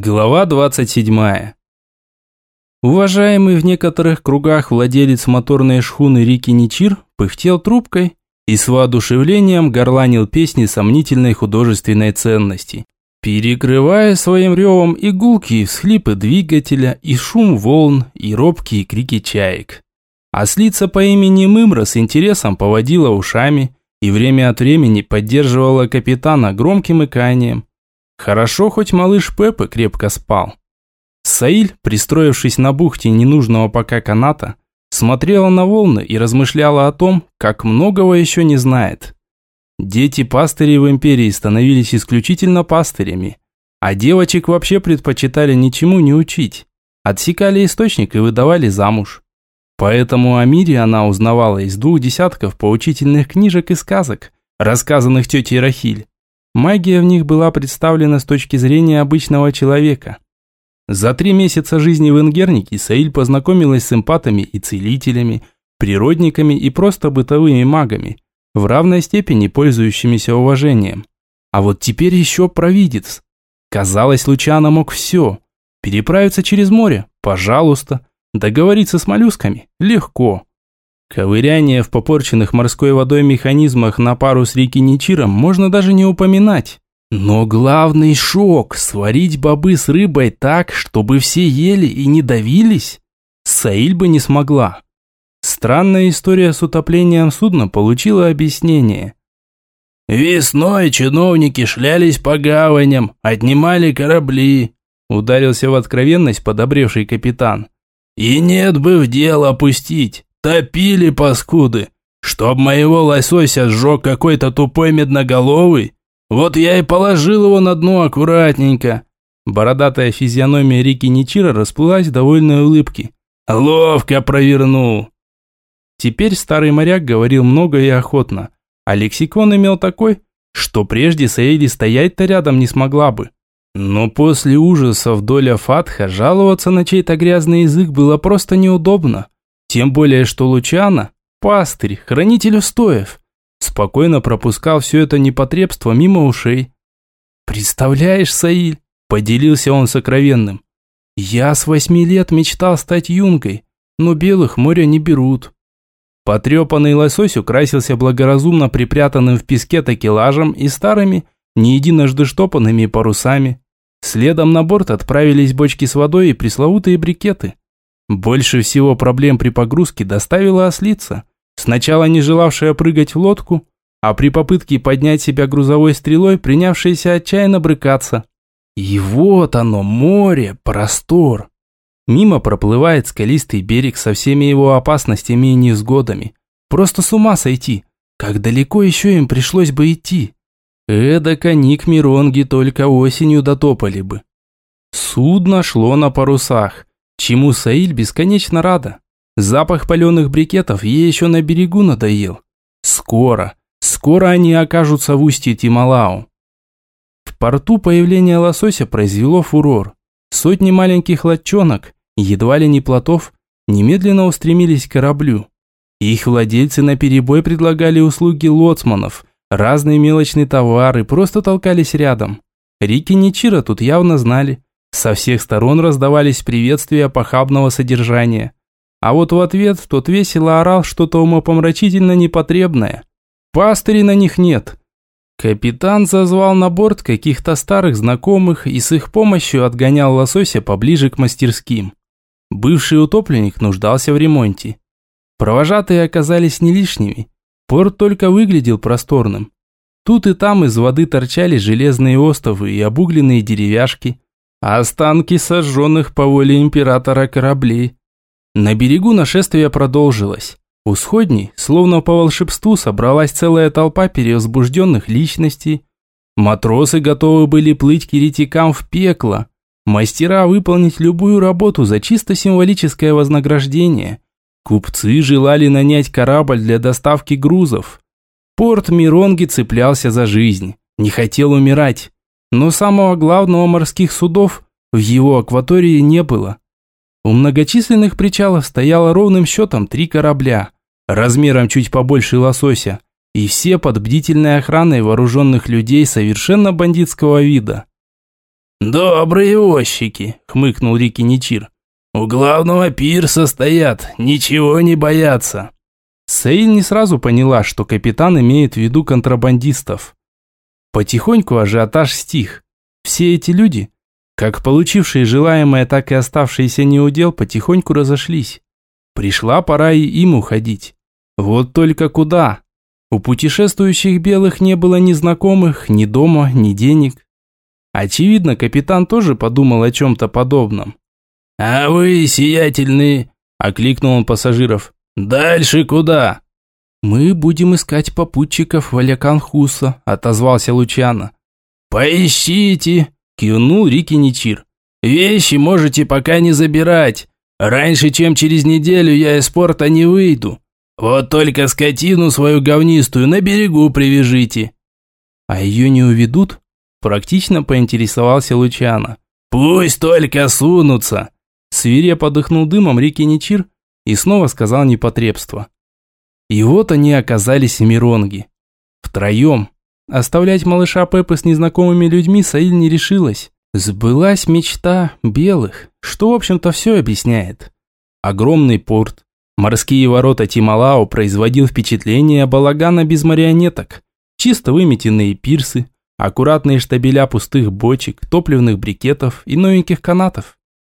Глава 27. Уважаемый в некоторых кругах владелец моторной шхуны Рики Ничир пыхтел трубкой и с воодушевлением горланил песни сомнительной художественной ценности, перекрывая своим ревом и гулкие всхлипы двигателя, и шум волн, и робкие крики чаек. Ослица по имени Мымра с интересом поводила ушами и время от времени поддерживала капитана громким иканием, Хорошо, хоть малыш Пеппы крепко спал. Саиль, пристроившись на бухте ненужного пока каната, смотрела на волны и размышляла о том, как многого еще не знает. Дети пастырей в империи становились исключительно пастырями, а девочек вообще предпочитали ничему не учить. Отсекали источник и выдавали замуж. Поэтому о мире она узнавала из двух десятков поучительных книжек и сказок, рассказанных тетей Рахиль. Магия в них была представлена с точки зрения обычного человека. За три месяца жизни в Ингернике Саиль познакомилась с эмпатами и целителями, природниками и просто бытовыми магами, в равной степени пользующимися уважением. А вот теперь еще провидец. Казалось, Лучано мог все. Переправиться через море? Пожалуйста. Договориться с моллюсками? Легко. Ковыряние в попорченных морской водой механизмах на пару с реки Ничиром можно даже не упоминать. Но главный шок – сварить бобы с рыбой так, чтобы все ели и не давились, Саиль бы не смогла. Странная история с утоплением судна получила объяснение. «Весной чиновники шлялись по гаваням, отнимали корабли», ударился в откровенность подобревший капитан. «И нет бы в дело опустить. Топили паскуды. Чтоб моего лосося сжег какой-то тупой медноголовый. Вот я и положил его на дно аккуратненько. Бородатая физиономия Рики Ничира расплылась в довольной улыбке. Ловко провернул. Теперь старый моряк говорил много и охотно, а лексикон имел такой, что прежде Саиди стоять-то рядом не смогла бы. Но после ужасов доля Фатха жаловаться на чей-то грязный язык было просто неудобно. Тем более, что Лучана, пастырь, хранитель устоев, спокойно пропускал все это непотребство мимо ушей. «Представляешь, Саиль?» – поделился он сокровенным. «Я с восьми лет мечтал стать юнгой, но белых моря не берут». Потрепанный лосось украсился благоразумно припрятанным в песке такелажем и старыми, не единожды штопанными парусами. Следом на борт отправились бочки с водой и пресловутые брикеты. Больше всего проблем при погрузке доставила ослица, сначала не желавшая прыгать в лодку, а при попытке поднять себя грузовой стрелой, принявшаяся отчаянно брыкаться. И вот оно, море, простор. Мимо проплывает скалистый берег со всеми его опасностями и невзгодами. Просто с ума сойти. Как далеко еще им пришлось бы идти? Эдак они к Миронге только осенью дотопали бы. Судно шло на парусах, Чему Саиль бесконечно рада. Запах паленых брикетов ей еще на берегу надоел. Скоро, скоро они окажутся в устье Тималау. В порту появление лосося произвело фурор. Сотни маленьких лодчонок, едва ли не плотов, немедленно устремились к кораблю. Их владельцы наперебой предлагали услуги лоцманов, разные мелочные товары, просто толкались рядом. Рики Ничира тут явно знали – со всех сторон раздавались приветствия похабного содержания. А вот в ответ тот весело орал что-то умопомрачительно непотребное. Пастырей на них нет. Капитан зазвал на борт каких-то старых знакомых и с их помощью отгонял лосося поближе к мастерским. Бывший утопленник нуждался в ремонте. Провожатые оказались не лишними. Порт только выглядел просторным. Тут и там из воды торчали железные остовы и обугленные деревяшки – Останки сожженных по воле императора кораблей. На берегу нашествие продолжилось. У сходней, словно по волшебству, собралась целая толпа перевозбужденных личностей. Матросы готовы были плыть к еретикам в пекло. Мастера выполнить любую работу за чисто символическое вознаграждение. Купцы желали нанять корабль для доставки грузов. Порт Миронги цеплялся за жизнь, не хотел умирать. Но самого главного морских судов в его акватории не было. У многочисленных причалов стояло ровным счетом три корабля, размером чуть побольше лосося, и все под бдительной охраной вооруженных людей совершенно бандитского вида. «Добрые ощики», – хмыкнул Рики Ничир. «У главного пирса стоят, ничего не боятся». Саиль не сразу поняла, что капитан имеет в виду контрабандистов. Потихоньку ажиотаж стих. Все эти люди, как получившие желаемое, так и оставшиеся неудел, потихоньку разошлись. Пришла пора и им уходить. Вот только куда? У путешествующих белых не было ни знакомых, ни дома, ни денег. Очевидно, капитан тоже подумал о чем-то подобном. «А вы, сиятельные!» – окликнул он пассажиров. «Дальше куда?» «Мы будем искать попутчиков Валяканхуса», – отозвался Лучано. «Поищите!» – кивнул Рики Ничир. «Вещи можете пока не забирать. Раньше, чем через неделю, я из порта не выйду. Вот только скотину свою говнистую на берегу привяжите». «А ее не уведут?» – практично поинтересовался Лучано. «Пусть только сунутся!» Свирепо подыхнул дымом Рики Ничир и снова сказал непотребство. И вот они оказались в Миронге. Втроем. Оставлять малыша Пеппы с незнакомыми людьми Саиль не решилась. Сбылась мечта белых, что, в общем-то, все объясняет. Огромный порт, морские ворота Тималао производил впечатление балагана без марионеток, чисто выметенные пирсы, аккуратные штабеля пустых бочек, топливных брикетов и новеньких канатов.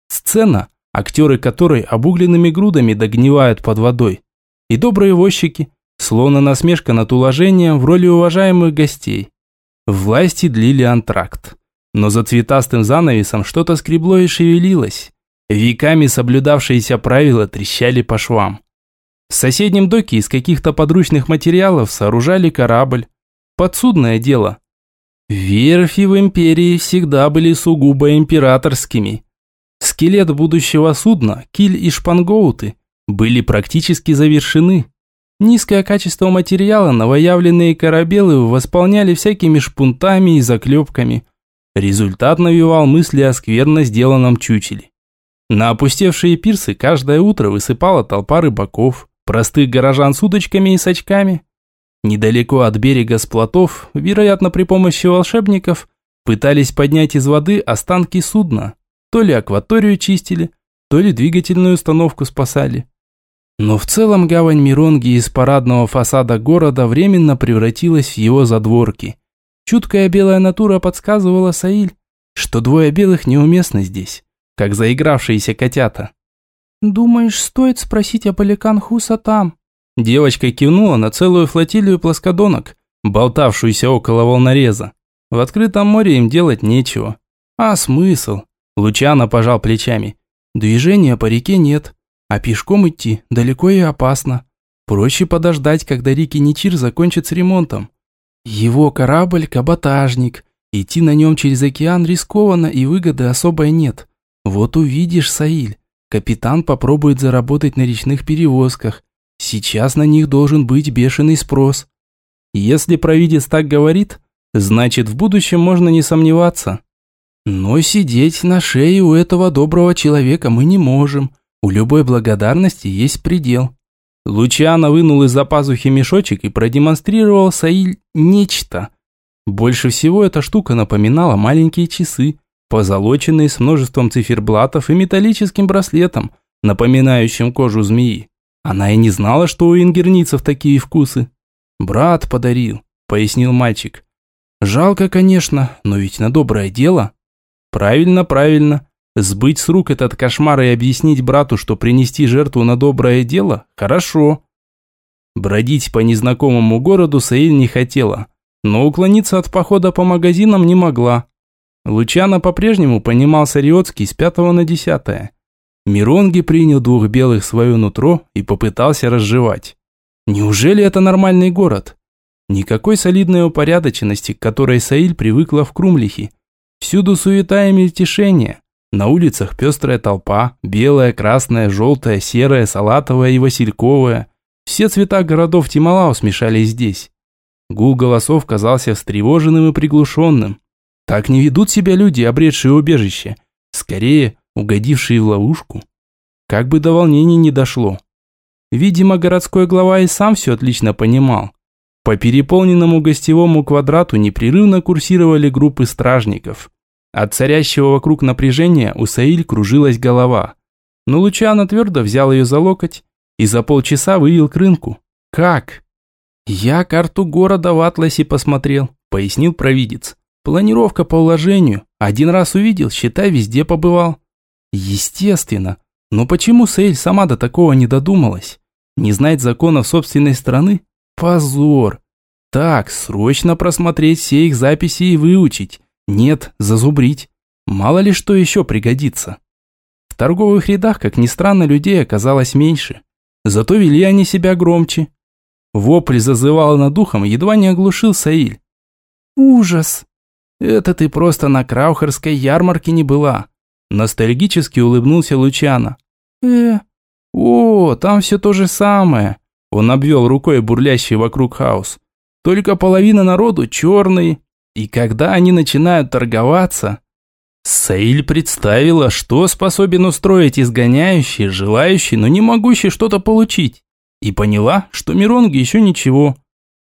Сцена, актеры которой обугленными грудами догнивают под водой. И добрые возчики, словно насмешка над уложением в роли уважаемых гостей. Власти длили антракт. Но за цветастым занавесом что-то скребло и шевелилось. Веками соблюдавшиеся правила трещали по швам. В соседнем доке из каких-то подручных материалов сооружали корабль. Подсудное дело. Верфи в империи всегда были сугубо императорскими. Скелет будущего судна, киль и шпангоуты были практически завершены. Низкое качество материала новоявленные корабелы восполняли всякими шпунтами и заклепками. Результат навевал мысли о скверно сделанном чучеле. На опустевшие пирсы каждое утро высыпала толпа рыбаков, простых горожан с удочками и сачками. Недалеко от берега с плотов, вероятно при помощи волшебников, пытались поднять из воды останки судна. То ли акваторию чистили, то ли двигательную установку спасали. Но в целом гавань Миронги из парадного фасада города временно превратилась в его задворки. Чуткая белая натура подсказывала Саиль, что двое белых неуместны здесь, как заигравшиеся котята. «Думаешь, стоит спросить о Поликан Хуса там?» Девочка кивнула на целую флотилию плоскодонок, болтавшуюся около волнореза. В открытом море им делать нечего. А смысл? Лучано пожал плечами. Движения по реке нет, а пешком идти далеко и опасно. Проще подождать, когда Рики Ничир закончит с ремонтом. Его корабль – каботажник. Идти на нем через океан рискованно и выгоды особой нет. Вот увидишь, Саиль. Капитан попробует заработать на речных перевозках. Сейчас на них должен быть бешеный спрос. Если провидец так говорит, значит в будущем можно не сомневаться. Но сидеть на шее у этого доброго человека мы не можем. У любой благодарности есть предел. Лучано вынул из-за пазухи мешочек и продемонстрировал Саиль нечто. Больше всего эта штука напоминала маленькие часы, позолоченные с множеством циферблатов и металлическим браслетом, напоминающим кожу змеи. Она и не знала, что у ингерницев такие вкусы. «Брат подарил», – пояснил мальчик. «Жалко, конечно, но ведь на доброе дело». «Правильно, правильно. Сбыть с рук этот кошмар и объяснить брату, что принести жертву на доброе дело – хорошо. Бродить по незнакомому городу Саиль не хотела, но уклониться от похода по магазинам не могла. Лучано по-прежнему понимал Сариотский с пятого на десятое. Миронги принял двух белых в свое нутро и попытался разжевать. Неужели это нормальный город? Никакой солидной упорядоченности, к которой Саиль привыкла в Крумлихе. Всюду суета и мельтешение. На улицах пестрая толпа, белая, красная, желтая, серая, салатовая и васильковая. Все цвета городов Тималау смешались здесь. Гул голосов казался встревоженным и приглушенным. Так не ведут себя люди, обретшие убежище. Скорее, угодившие в ловушку. Как бы до волнений не дошло. Видимо, городской глава и сам все отлично понимал. По переполненному гостевому квадрату непрерывно курсировали группы стражников. От царящего вокруг напряжения у Саиль кружилась голова. Но Лучано твердо взял ее за локоть и за полчаса вывел к рынку. Как? Я карту города в атласе посмотрел, пояснил провидец. Планировка по уложению. Один раз увидел, считай, везде побывал. Естественно. Но почему Сейль сама до такого не додумалась? Не знать законов собственной страны? Позор. Так, срочно просмотреть все их записи и выучить. Нет, зазубрить. Мало ли что еще пригодится. В торговых рядах, как ни странно, людей оказалось меньше. Зато вели они себя громче. Вопль зазывал над духом, едва не оглушил Саиль. «Ужас!» «Это ты просто на Краухерской ярмарке не была!» Ностальгически улыбнулся Лучано. «Э, «О, там все то же самое!» Он обвел рукой бурлящий вокруг хаос. «Только половина народу черный, и когда они начинают торговаться...» Саиль представила, что способен устроить изгоняющий, желающий, но не могущий что-то получить. И поняла, что Миронги еще ничего.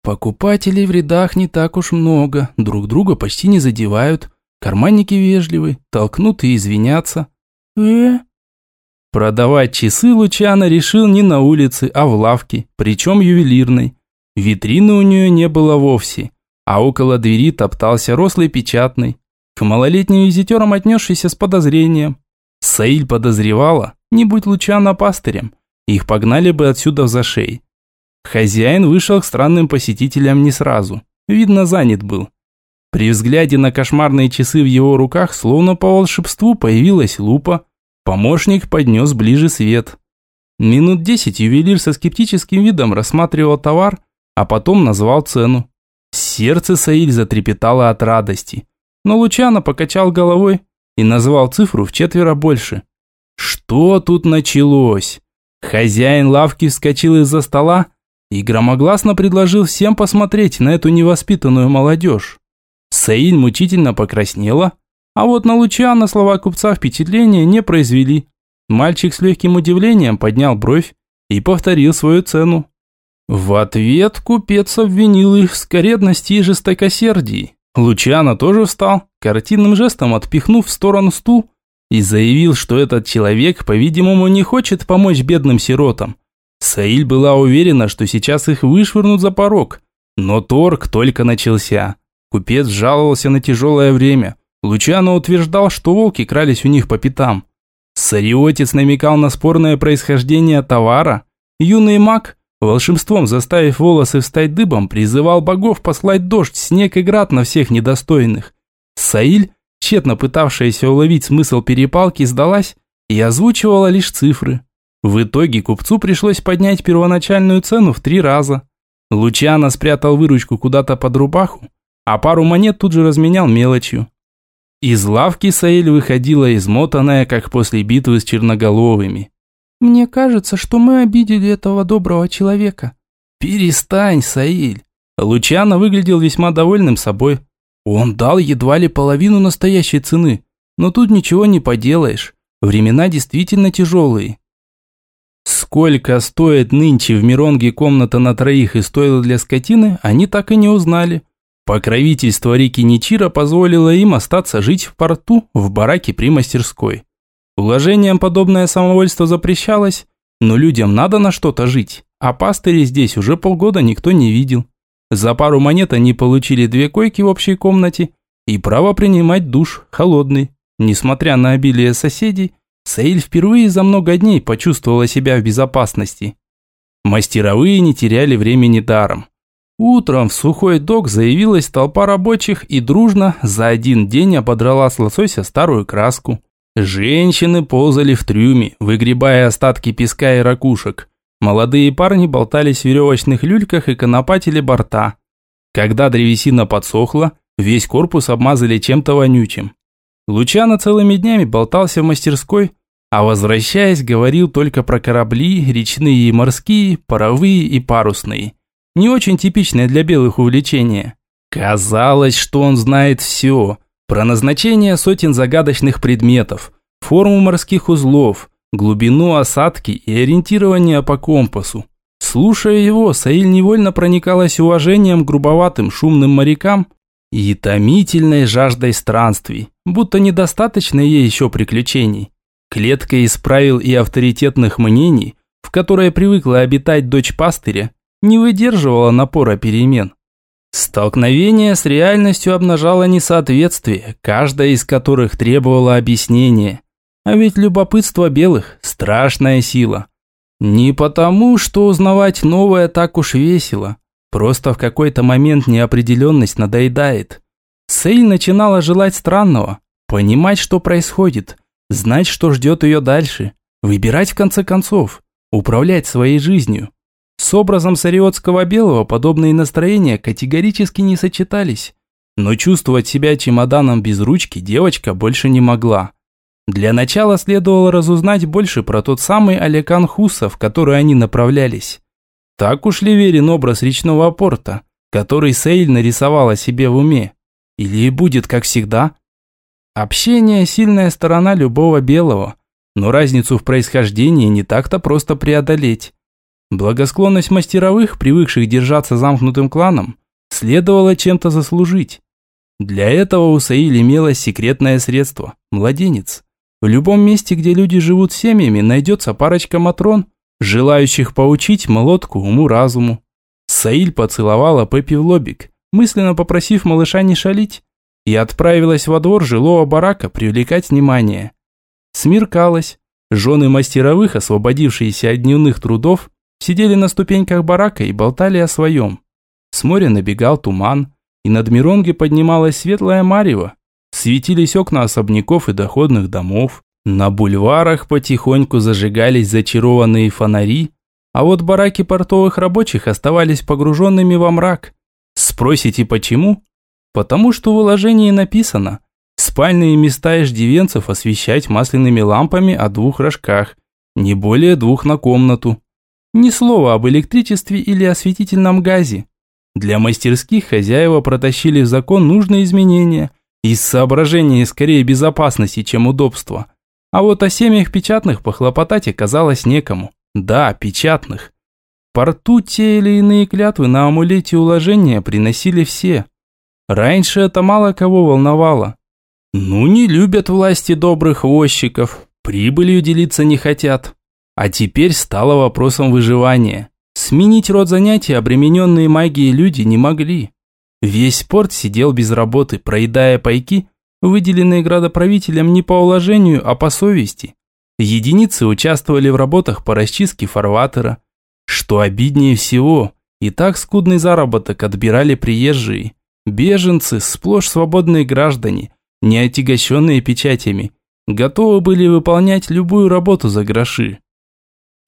Покупателей в рядах не так уж много, друг друга почти не задевают. Карманники вежливы, толкнут и извинятся. э, Продавать часы Лучано решил не на улице, а в лавке, причем ювелирной. Витрины у нее не было вовсе, а около двери топтался рослый печатный, к малолетним визитерам отнесшийся с подозрением. Саиль подозревала, не будь Лучано пастырем, их погнали бы отсюда в зашей. Хозяин вышел к странным посетителям не сразу, видно занят был. При взгляде на кошмарные часы в его руках, словно по волшебству, появилась лупа, Помощник поднес ближе свет. Минут десять ювелир со скептическим видом рассматривал товар, а потом назвал цену. Сердце Саиль затрепетало от радости, но Лучано покачал головой и назвал цифру в четверо больше. Что тут началось? Хозяин лавки вскочил из-за стола и громогласно предложил всем посмотреть на эту невоспитанную молодежь. Саиль мучительно покраснела, а вот на Лучана слова купца впечатления не произвели. Мальчик с легким удивлением поднял бровь и повторил свою цену. В ответ купец обвинил их в скоредности и жестокосердии. Лучано тоже встал, картинным жестом отпихнув в сторону стул, и заявил, что этот человек, по-видимому, не хочет помочь бедным сиротам. Саиль была уверена, что сейчас их вышвырнут за порог, но торг только начался. Купец жаловался на тяжелое время. Лучано утверждал, что волки крались у них по пятам. Сариотец намекал на спорное происхождение товара. Юный маг, волшебством заставив волосы встать дыбом, призывал богов послать дождь, снег и град на всех недостойных. Саиль, тщетно пытавшаяся уловить смысл перепалки, сдалась и озвучивала лишь цифры. В итоге купцу пришлось поднять первоначальную цену в три раза. Лучано спрятал выручку куда-то под рубаху, а пару монет тут же разменял мелочью. Из лавки Саэль выходила измотанная, как после битвы с черноголовыми. «Мне кажется, что мы обидели этого доброго человека». «Перестань, Саиль!» Лучано выглядел весьма довольным собой. Он дал едва ли половину настоящей цены, но тут ничего не поделаешь. Времена действительно тяжелые. Сколько стоит нынче в Миронге комната на троих и стоила для скотины, они так и не узнали. Покровительство реки Ничира позволило им остаться жить в порту в бараке при мастерской. Уложением подобное самовольство запрещалось, но людям надо на что-то жить, а пастырей здесь уже полгода никто не видел. За пару монет они получили две койки в общей комнате и право принимать душ, холодный. Несмотря на обилие соседей, Саиль впервые за много дней почувствовала себя в безопасности. Мастеровые не теряли времени даром. Утром в сухой док заявилась толпа рабочих и дружно за один день ободрала с лосося старую краску. Женщины ползали в трюме, выгребая остатки песка и ракушек. Молодые парни болтались в веревочных люльках и конопатили борта. Когда древесина подсохла, весь корпус обмазали чем-то вонючим. Лучано целыми днями болтался в мастерской, а возвращаясь, говорил только про корабли, речные и морские, паровые и парусные – не очень типичное для белых увлечение. Казалось, что он знает все. Про назначение сотен загадочных предметов, форму морских узлов, глубину осадки и ориентирование по компасу. Слушая его, Саиль невольно проникалась уважением к грубоватым шумным морякам и томительной жаждой странствий. будто недостаточно ей еще приключений. Клетка из правил и авторитетных мнений, в которой привыкла обитать дочь пастыря, не выдерживала напора перемен. Столкновение с реальностью обнажало несоответствие, каждая из которых требовала объяснения. А ведь любопытство белых – страшная сила. Не потому, что узнавать новое так уж весело. Просто в какой-то момент неопределенность надоедает. Сейль начинала желать странного, понимать, что происходит, знать, что ждет ее дальше, выбирать в конце концов, управлять своей жизнью. С образом сариотского белого подобные настроения категорически не сочетались. Но чувствовать себя чемоданом без ручки девочка больше не могла. Для начала следовало разузнать больше про тот самый Алекан Хуса, в который они направлялись. Так уж ли верен образ речного порта, который Сейль нарисовала себе в уме? Или будет как всегда? Общение – сильная сторона любого белого, но разницу в происхождении не так-то просто преодолеть. Благосклонность мастеровых, привыкших держаться замкнутым кланом, следовало чем-то заслужить. Для этого у Саиль имелось секретное средство – младенец. В любом месте, где люди живут семьями, найдется парочка матрон, желающих поучить молотку уму-разуму. Саиль поцеловала Пеппи в лобик, мысленно попросив малыша не шалить, и отправилась во двор жилого барака привлекать внимание. Смеркалось. Жены мастеровых, освободившиеся от дневных трудов, Сидели на ступеньках барака и болтали о своем. С моря набегал туман, и над Миронге поднималась светлая марево. Светились окна особняков и доходных домов. На бульварах потихоньку зажигались зачарованные фонари, а вот бараки портовых рабочих оставались погруженными во мрак. Спросите почему? Потому что в уложении написано спальные места иждивенцев освещать масляными лампами о двух рожках, не более двух на комнату. Ни слова об электричестве или осветительном газе. Для мастерских хозяева протащили в закон нужные изменения из соображений скорее безопасности, чем удобства. А вот о семьях печатных похлопотать оказалось некому. Да, печатных. В порту те или иные клятвы на амулете уложения приносили все. Раньше это мало кого волновало. Ну, не любят власти добрых возчиков, прибылью делиться не хотят. А теперь стало вопросом выживания. Сменить род занятий обремененные магией люди не могли. Весь порт сидел без работы, проедая пайки, выделенные градоправителем не по уложению, а по совести. Единицы участвовали в работах по расчистке фарватера. Что обиднее всего, и так скудный заработок отбирали приезжие. Беженцы, сплошь свободные граждане, не отягощенные печатями, готовы были выполнять любую работу за гроши.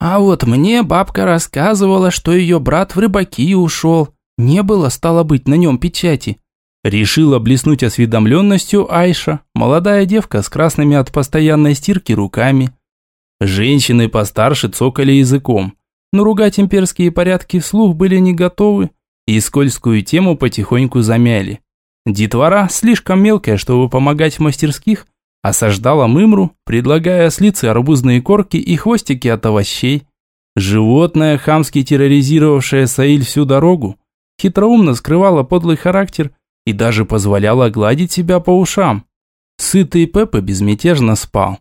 А вот мне бабка рассказывала, что ее брат в рыбаки ушел. Не было, стало быть, на нем печати. Решила блеснуть осведомленностью Айша, молодая девка с красными от постоянной стирки руками. Женщины постарше цокали языком, но ругать имперские порядки вслух были не готовы и скользкую тему потихоньку замяли. Детвора, слишком мелкая, чтобы помогать в мастерских, Осаждала мымру, предлагая слицы арбузные корки и хвостики от овощей. Животное, хамски терроризировавшее Саиль всю дорогу, хитроумно скрывало подлый характер и даже позволяло гладить себя по ушам. Сытый Пеппа безмятежно спал.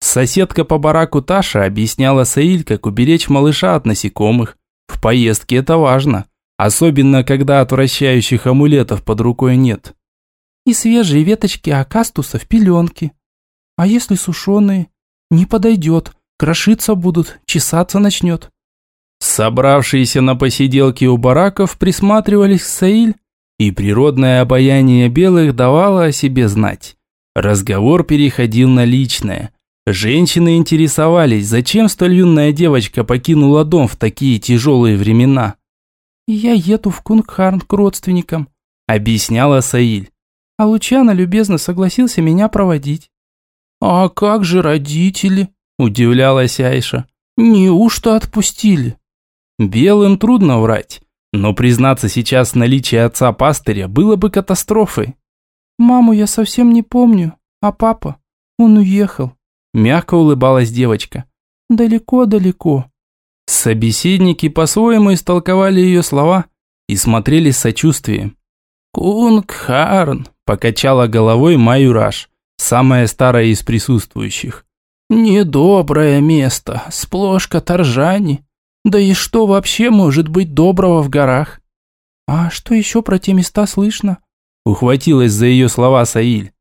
Соседка по бараку Таша объясняла Саиль, как уберечь малыша от насекомых. В поездке это важно, особенно когда отвращающих амулетов под рукой нет. И свежие веточки акастуса в пеленке, а если сушеные? Не подойдет, крошиться будут, чесаться начнет. Собравшиеся на посиделке у бараков присматривались к Саиль, и природное обаяние белых давало о себе знать. Разговор переходил на личное. Женщины интересовались, зачем столь юная девочка покинула дом в такие тяжелые времена. «Я еду в Кунгхарн к родственникам», – объясняла Саиль. А Лучано любезно согласился меня проводить. «А как же родители?» – удивлялась Айша. «Неужто отпустили?» Белым трудно врать, но признаться сейчас в наличии отца-пастыря было бы катастрофой. «Маму я совсем не помню, а папа, он уехал», – мягко улыбалась девочка. «Далеко-далеко». Собеседники по-своему истолковали ее слова и смотрели с сочувствием. «Кунгхарн», – покачала головой Майюраш. Самая старая из присутствующих. «Недоброе место, сплошь каторжане. Да и что вообще может быть доброго в горах?» «А что еще про те места слышно?» Ухватилась за ее слова Саиль.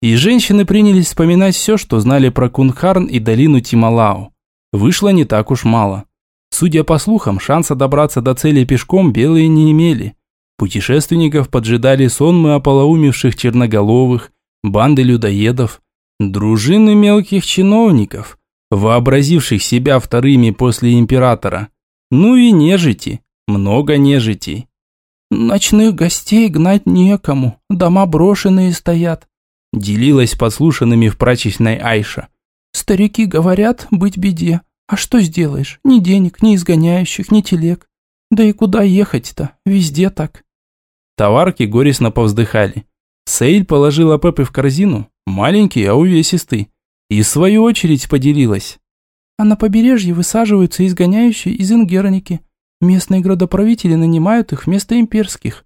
И женщины принялись вспоминать все, что знали про Кунхарн и долину Тималау. Вышло не так уж мало. Судя по слухам, шанса добраться до цели пешком белые не имели. Путешественников поджидали сонмы ополоумевших черноголовых, банды людоедов, дружины мелких чиновников, вообразивших себя вторыми после императора. Ну и нежити, много нежитей. «Ночных гостей гнать некому, дома брошенные стоят», делилась подслушанными в прачечной Айша. «Старики говорят, быть беде. А что сделаешь? Ни денег, ни изгоняющих, ни телег. Да и куда ехать-то? Везде так». Товарки горестно повздыхали. Сейль положила Пеппы в корзину, маленький, а увесистый, и в свою очередь поделилась. А на побережье высаживаются изгоняющие из Ингерники. Местные градоправители нанимают их вместо имперских.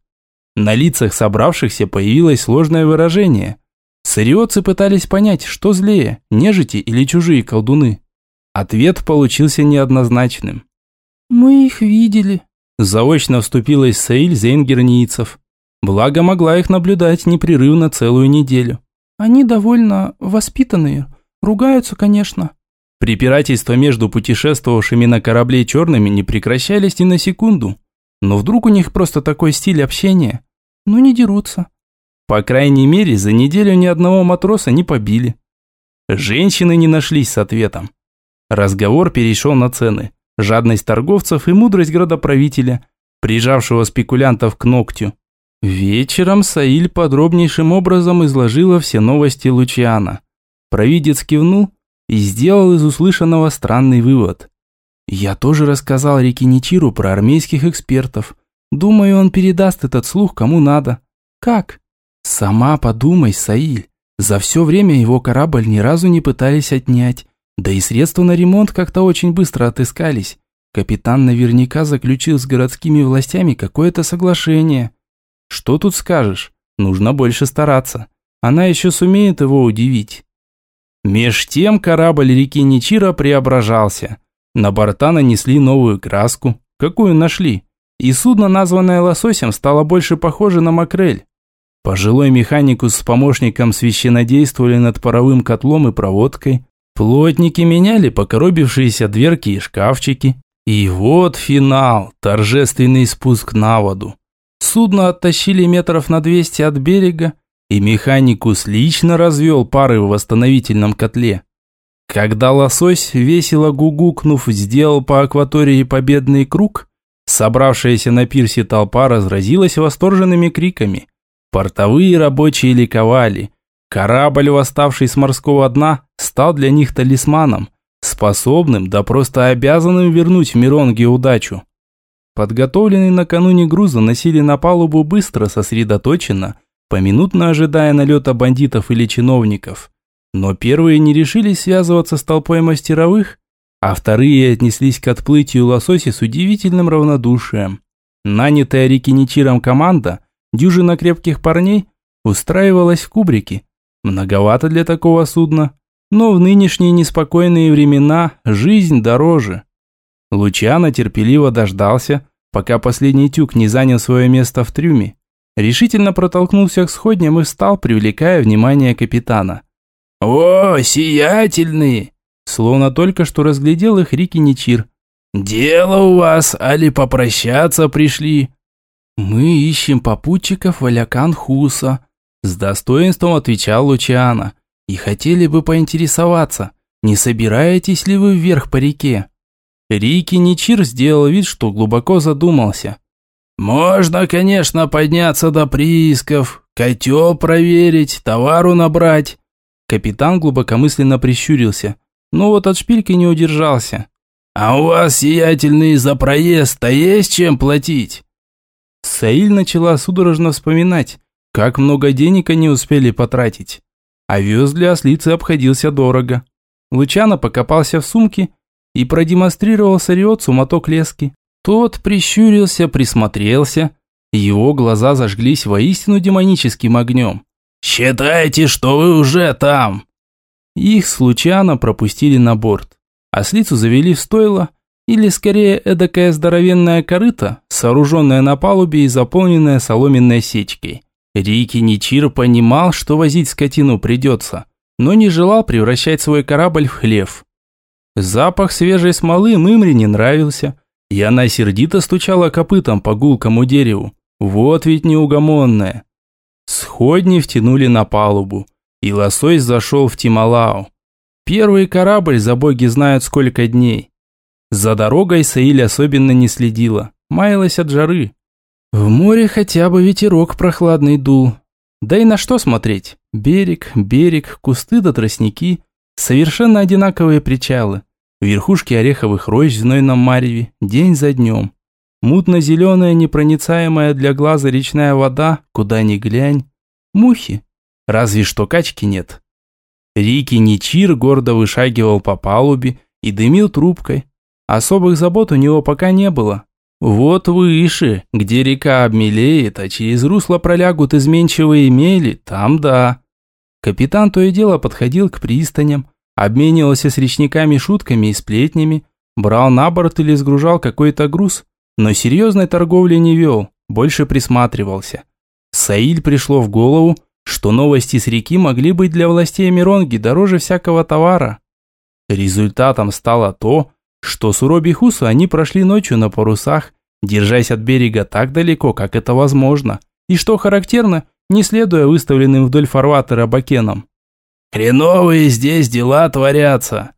На лицах собравшихся появилось сложное выражение. Сариотцы пытались понять, что злее, нежити или чужие колдуны. Ответ получился неоднозначным. «Мы их видели», – заочно вступилась Саиль Зейнгернийцев. Благо могла их наблюдать непрерывно целую неделю. «Они довольно воспитанные, ругаются, конечно». Препирательства между путешествовавшими на корабле черными не прекращались ни на секунду. Но вдруг у них просто такой стиль общения? Ну не дерутся. По крайней мере, за неделю ни одного матроса не побили. Женщины не нашлись с ответом. Разговор перешел на цены, жадность торговцев и мудрость градоправителя, прижавшего спекулянтов к ногтю. Вечером Саиль подробнейшим образом изложила все новости Лучиана. Провидец кивнул и сделал из услышанного странный вывод. «Я тоже рассказал Рикиничиру про армейских экспертов. Думаю, он передаст этот слух кому надо». «Как?» «Сама подумай, Саиль. За все время его корабль ни разу не пытались отнять. Да и средства на ремонт как-то очень быстро отыскались. Капитан наверняка заключил с городскими властями какое-то соглашение. Что тут скажешь? Нужно больше стараться. Она еще сумеет его удивить. Меж тем корабль реки Ничира преображался. На борта нанесли новую краску, какую нашли. И судно, названное лососем, стало больше похоже на макрель. Пожилой механикус с помощником священодействовали над паровым котлом и проводкой. Плотники меняли покоробившиеся дверки и шкафчики. И вот финал, торжественный спуск на воду. Судно оттащили метров на 200 от берега, и механикус лично развел пары в восстановительном котле. Когда лосось, весело гугукнув, сделал по акватории победный круг, собравшаяся на пирсе толпа разразилась восторженными криками. Портовые рабочие ликовали. Корабль, восставший с морского дна, стал для них талисманом, способным, да просто обязанным вернуть в Миронге удачу. Подготовленный накануне груза носили на палубу быстро, сосредоточенно, поминутно ожидая налета бандитов или чиновников. Но первые не решились связываться с толпой мастеровых, а вторые отнеслись к отплытию лосося с удивительным равнодушием. Нанятая Рикиничиром команда, дюжина крепких парней, устраивалась в кубрике. Многовато для такого судна, но в нынешние неспокойные времена жизнь дороже. Лучано терпеливо дождался, пока последний тюк не занял свое место в трюме. Решительно протолкнулся к сходням и встал, привлекая внимание капитана. «О, сиятельные!» Словно только что разглядел их Рики Ничир. «Дело у вас, али попрощаться пришли?» «Мы ищем попутчиков Валякан Хуса», с достоинством отвечал Лучиана. И хотели бы поинтересоваться, не собираетесь ли вы вверх по реке? Рики Ничир сделал вид, что глубоко задумался. «Можно, конечно, подняться до приисков, котел проверить, товару набрать». Капитан глубокомысленно прищурился, но вот от шпильки не удержался. «А у вас, сиятельный, за проезд-то есть чем платить?» Саиль начала судорожно вспоминать, как много денег они успели потратить. Овес для ослицы обходился дорого. Лучано покопался в сумке и продемонстрировал Сариотцу моток лески. Тот прищурился, присмотрелся. Его глаза зажглись воистину демоническим огнем. Считайте, что вы уже там!» Их случайно пропустили на борт. а Ослицу завели в стойло, или скорее эдакая здоровенная корыта, сооруженная на палубе и заполненная соломенной сечкой. Рики Ничир понимал, что возить скотину придется, но не желал превращать свой корабль в хлев. Запах свежей смолы Мымре не нравился, и она сердито стучала копытом по гулкому дереву. Вот ведь неугомонная. Сходни втянули на палубу, и лосось зашел в Тималау. Первый корабль за боги знают сколько дней. За дорогой Саиль особенно не следила, маялась от жары. В море хотя бы ветерок прохладный дул. Да и на что смотреть? Берег, берег, кусты да тростники. Совершенно одинаковые причалы. Верхушки ореховых рощ в знойном мареве, день за днем. Мутно-зеленая, непроницаемая для глаза речная вода, куда ни глянь. Мухи. Разве что качки нет. Рики Ничир гордо вышагивал по палубе и дымил трубкой, Особых забот у него пока не было. Вот выше, где река обмелеет, а через русло пролягут изменчивые мели, там да. Капитан то и дело подходил к пристаням, обменивался с речниками шутками и сплетнями, брал на борт или сгружал какой-то груз, но серьезной торговли не вел, больше присматривался. Саиль пришло в голову, что новости с реки могли быть для властей Миронги дороже всякого товара. Результатом стало то, что с Уроби-Хусу они прошли ночью на парусах, держась от берега так далеко, как это возможно, и, что характерно, не следуя выставленным вдоль фарватера бакенам. «Хреновые здесь дела творятся!»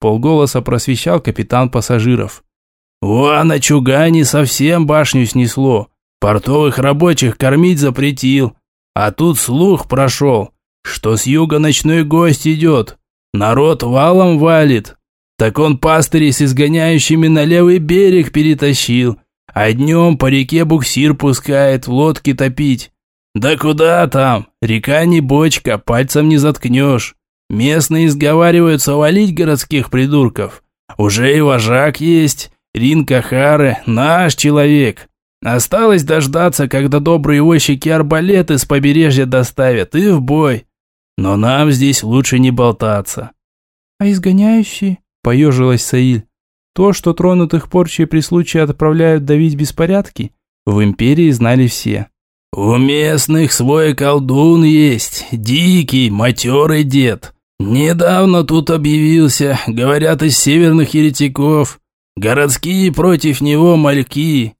Полголоса просвещал капитан пассажиров. «Вон на Чугане совсем башню снесло, портовых рабочих кормить запретил, а тут слух прошел, что с юга ночной гость идет, народ валом валит, так он пастырей с изгоняющими на левый берег перетащил, а днем по реке буксир пускает в лодке топить. Да куда там? Река не бочка, пальцем не заткнешь. Местные изговариваются валить городских придурков. Уже и вожак есть, Рин Кахары, наш человек. Осталось дождаться, когда добрые возчики арбалеты с побережья доставят и в бой. Но нам здесь лучше не болтаться. А изгоняющие? Поежилась Саиль. То, что тронутых порчей при случае отправляют давить беспорядки, в империи знали все. «У местных свой колдун есть, дикий, матерый дед. Недавно тут объявился, говорят, из северных еретиков. Городские против него мальки».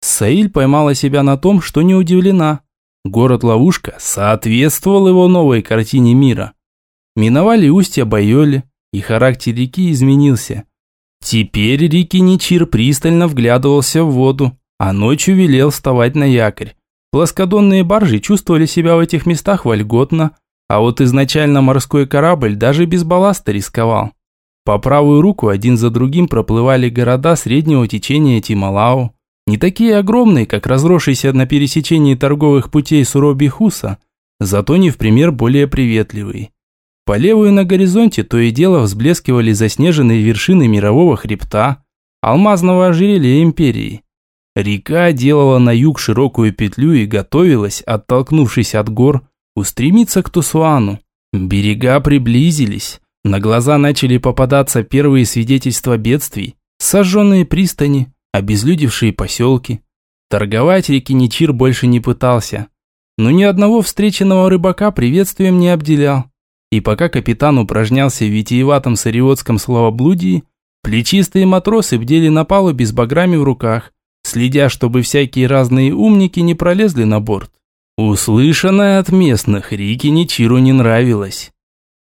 Саиль поймала себя на том, что не удивлена. Город-ловушка соответствовал его новой картине мира. Миновали устья Байоли, и характер реки изменился. Теперь Рики Ничир пристально вглядывался в воду, а ночью велел вставать на якорь. Плоскодонные баржи чувствовали себя в этих местах вольготно, а вот изначально морской корабль даже без балласта рисковал. По правую руку один за другим проплывали города среднего течения Тималау, не такие огромные, как разросшийся на пересечении торговых путей Суроби-Хуса, зато не в пример более приветливые. По левую на горизонте то и дело взблескивали заснеженные вершины мирового хребта, алмазного ожерелья империи. Река делала на юг широкую петлю и готовилась, оттолкнувшись от гор, устремиться к Тусуану. Берега приблизились, на глаза начали попадаться первые свидетельства бедствий, сожженные пристани, обезлюдевшие поселки. Торговать реки Ничир больше не пытался, но ни одного встреченного рыбака приветствием не обделял. И пока капитан упражнялся в витиеватом сариотском словоблудии, плечистые матросы бдели на палубе с баграми в руках, следя, чтобы всякие разные умники не пролезли на борт. Услышанное от местных Рике Ничиру не нравилось.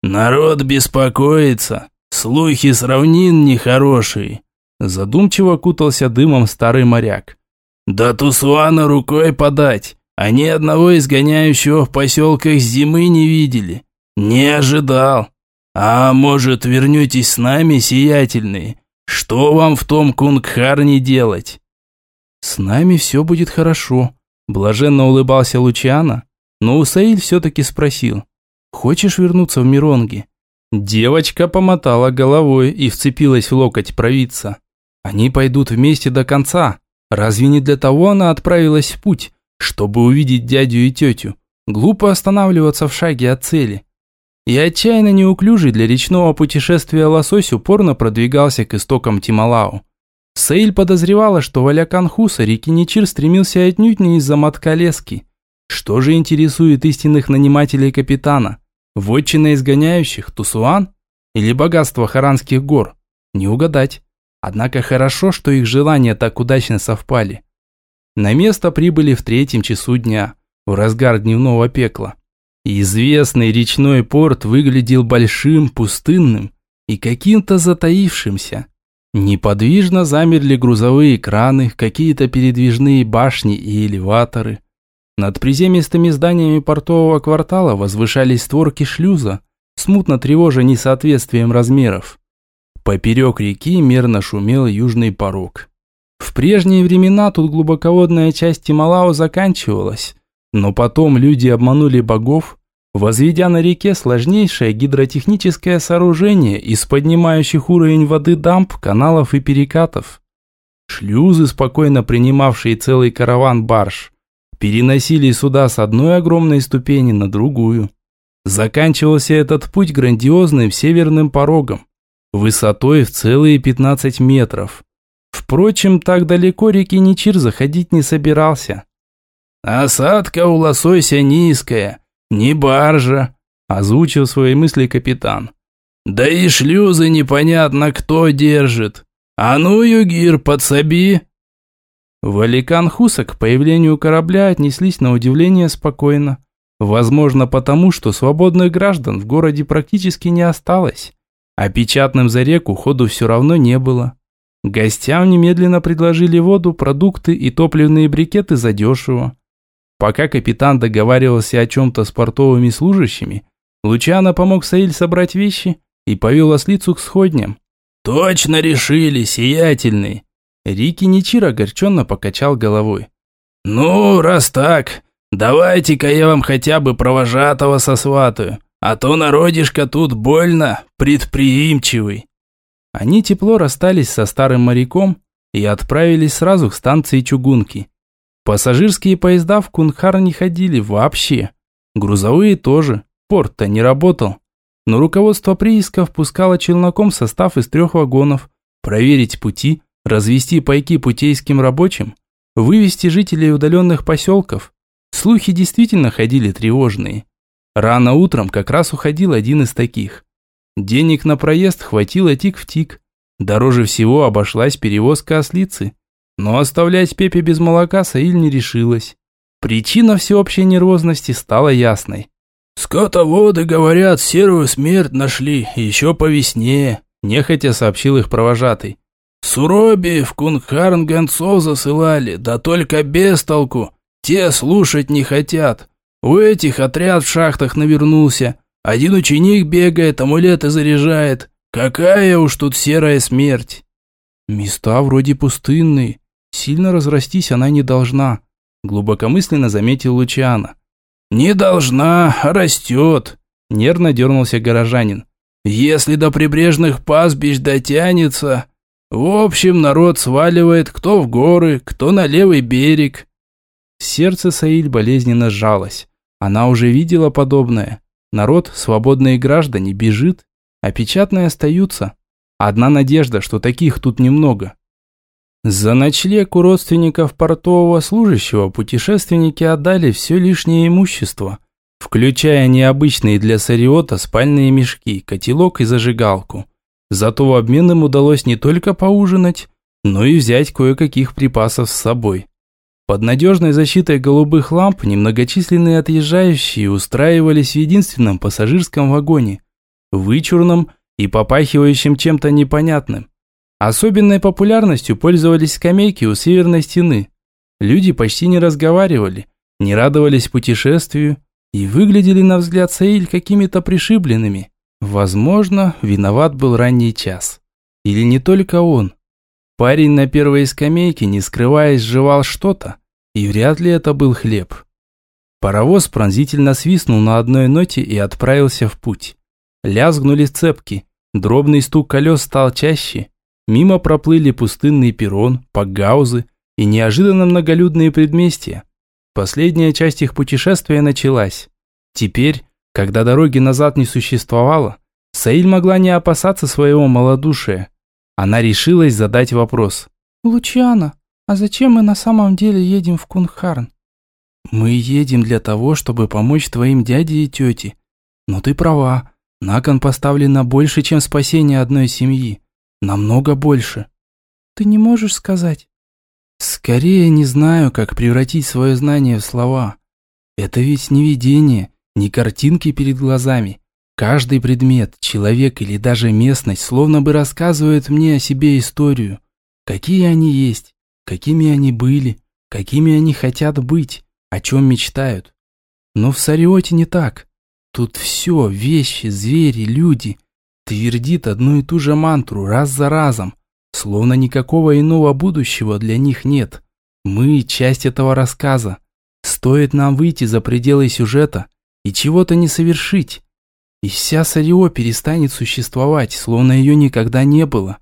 «Народ беспокоится, слухи с равнин нехорошие», задумчиво кутался дымом старый моряк. «Да Тусуана рукой подать, они одного изгоняющего в поселках зимы не видели. «Не ожидал. А может, вернетесь с нами, сиятельные? Что вам в том Кунгхарне делать?» «С нами все будет хорошо», – блаженно улыбался Лучиана, но Усаиль все-таки спросил. «Хочешь вернуться в Миронги?» Девочка помотала головой и вцепилась в локоть провидца. «Они пойдут вместе до конца. Разве не для того она отправилась в путь, чтобы увидеть дядю и тетю? Глупо останавливаться в шаге от цели. И отчаянно неуклюжий для речного путешествия лосось упорно продвигался к истокам Тималау. Саиль подозревала, что Валякан Хуса реки Ничир стремился отнюдь не из-за мотка лески. Что же интересует истинных нанимателей капитана? Вотчина изгоняющих, Тусуан? Или богатство Харанских гор? Не угадать. Однако хорошо, что их желания так удачно совпали. На место прибыли в третьем часу дня, в разгар дневного пекла. Известный речной порт выглядел большим, пустынным и каким-то затаившимся. Неподвижно замерли грузовые краны, какие-то передвижные башни и элеваторы. Над приземистыми зданиями портового квартала возвышались створки шлюза, смутно тревожа несоответствием размеров. Поперек реки мерно шумел южный порог. В прежние времена тут глубоководная часть Тималао заканчивалась, но потом люди обманули богов, возведя на реке сложнейшее гидротехническое сооружение из поднимающих уровень воды дамб, каналов и перекатов. Шлюзы, спокойно принимавшие целый караван барж, переносили суда с одной огромной ступени на другую. Заканчивался этот путь грандиозным северным порогом, высотой в целые 15 метров. Впрочем, так далеко реки Ничир заходить не собирался. «Осадка у лосося низкая, не баржа», – озвучил свои мысли капитан. «Да и шлюзы непонятно кто держит. А ну, Югир, подсоби!» Валикан Хуса к появлению корабля отнеслись на удивление спокойно. Возможно, потому что свободных граждан в городе практически не осталось. А печатным за реку ходу все равно не было. Гостям немедленно предложили воду, продукты и топливные брикеты задешево. Пока капитан договаривался о чем-то с портовыми служащими, Лучано помог Саиль собрать вещи и повел ослицу к сходням. «Точно решили, сиятельный!» Рики Ничир огорченно покачал головой. «Ну, раз так, давайте-ка я вам хотя бы провожатого сосватаю. А то народишко тут больно предприимчивый. Они тепло расстались со старым моряком и отправились сразу к станции Чугунки. Пассажирские поезда в Кунхар не ходили вообще. Грузовые тоже, порт-то не работал. Но руководство прииска впускало челноком состав из трех вагонов, проверить пути, развести пайки путейским рабочим, вывести жителей удаленных поселков. Слухи действительно ходили тревожные. Рано утром как раз уходил один из таких. Денег на проезд хватило тик в тик. Дороже всего обошлась перевозка ослицы. Но оставлять Пепе без молока Саиль не решилась. Причина всеобщей нервозности стала ясной. «Скотоводы, говорят, серую смерть нашли, еще по весне», – нехотя сообщил их провожатый. «Суроби в Кунхарн гонцов засылали, да только без толку. Те слушать не хотят. У этих отряд в шахтах навернулся. Один ученик бегает, амулеты заряжает. Какая уж тут серая смерть. Места вроде пустынные. Сильно разрастись она не должна. Глубокомысленно заметил Лучиана. Не должна, а растет. Нервно дернулся горожанин. Если до прибрежных пастбищ дотянется... В общем, народ сваливает кто в горы, кто на левый берег. Сердце Саиль болезненно сжалось. Она уже видела подобное. Народ, свободные граждане, бежит, а печатные остаются. Одна надежда, что таких тут немного. За ночлег у родственников портового служащего путешественники отдали все лишнее имущество, включая необычные для Сариота спальные мешки, котелок и зажигалку. Зато в обмен им удалось не только поужинать, но и взять кое-каких припасов с собой. Под надежной защитой голубых ламп немногочисленные отъезжающие устраивались в единственном пассажирском вагоне, вычурном и попахивающем чем-то непонятным. Особенной популярностью пользовались скамейки у северной стены. Люди почти не разговаривали, не радовались путешествию и выглядели, на взгляд Саиль, какими-то пришибленными. Возможно, виноват был ранний час. Или не только он. Парень на первой скамейке, не скрываясь, жевал что-то, и вряд ли это был хлеб. Паровоз пронзительно свистнул на одной ноте и отправился в путь. Лязгнули цепки, дробный стук колес стал чаще, мимо проплыли пустынный перрон, пакгаузы и неожиданно многолюдные предместья. Последняя часть их путешествия началась. Теперь, когда дороги назад не существовало, Саиль могла не опасаться своего малодушия. Она решилась задать вопрос. «Лучана, а зачем мы на самом деле едем в Кунхарн?» «Мы едем для того, чтобы помочь твоим дяде и тете. Но ты права, на кон поставлено больше, чем спасение одной семьи. Намного больше». «Ты не можешь сказать?» «Скорее не знаю, как превратить свое знание в слова. Это ведь не видение, не картинки перед глазами. Каждый предмет, человек или даже местность словно бы рассказывает мне о себе историю. Какие они есть, какими они были, какими они хотят быть, о чем мечтают. Но в Сариоте не так. Тут все, вещи, звери, люди, твердит одну и ту же мантру раз за разом, словно никакого иного будущего для них нет. Мы – часть этого рассказа. Стоит нам выйти за пределы сюжета и чего-то не совершить, и вся Сарио перестанет существовать, словно ее никогда не было.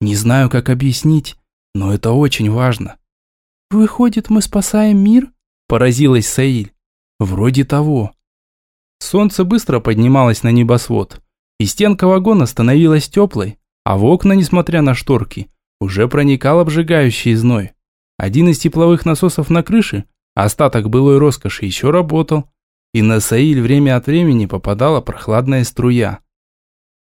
Не знаю, как объяснить, но это очень важно. «Выходит, мы спасаем мир?» – поразилась Саиль. «Вроде того». Солнце быстро поднималось на небосвод, и стенка вагона становилась теплой, а в окна, несмотря на шторки, уже проникал обжигающий зной. Один из тепловых насосов на крыше, остаток былой роскоши, еще работал, и на Саиль время от времени попадала прохладная струя.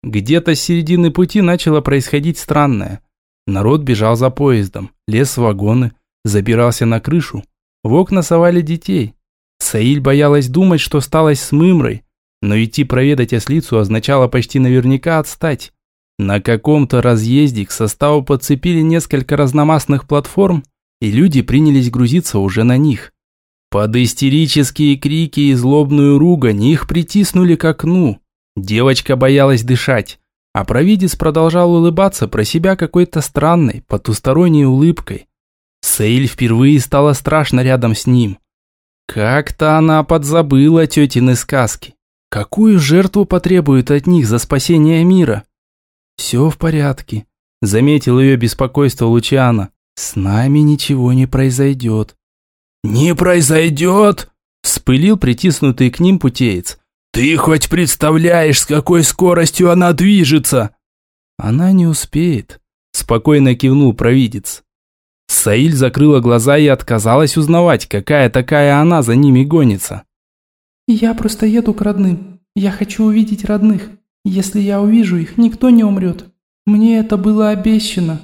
Где-то с середины пути начало происходить странное. Народ бежал за поездом, лез в вагоны, забирался на крышу, в окна совали детей. Саиль боялась думать, что сталось с Мымрой, но идти проведать ослицу означало почти наверняка отстать. На каком-то разъезде к составу подцепили несколько разномастных платформ, и люди принялись грузиться уже на них. Под истерические крики и злобную ругань их притиснули к окну. Девочка боялась дышать, а провидец продолжал улыбаться про себя какой-то странной, потусторонней улыбкой. Сейль впервые стала страшно рядом с ним. Как-то она подзабыла тетины сказки. Какую жертву потребует от них за спасение мира? «Все в порядке», – заметил ее беспокойство Лучиана. «С нами ничего не произойдет. «Не произойдет!» – вспылил притиснутый к ним путеец. «Ты хоть представляешь, с какой скоростью она движется?» «Она не успеет», – спокойно кивнул провидец. Саиль закрыла глаза и отказалась узнавать, какая такая она за ними гонится. «Я просто еду к родным. Я хочу увидеть родных. Если я увижу их, никто не умрет. Мне это было обещано».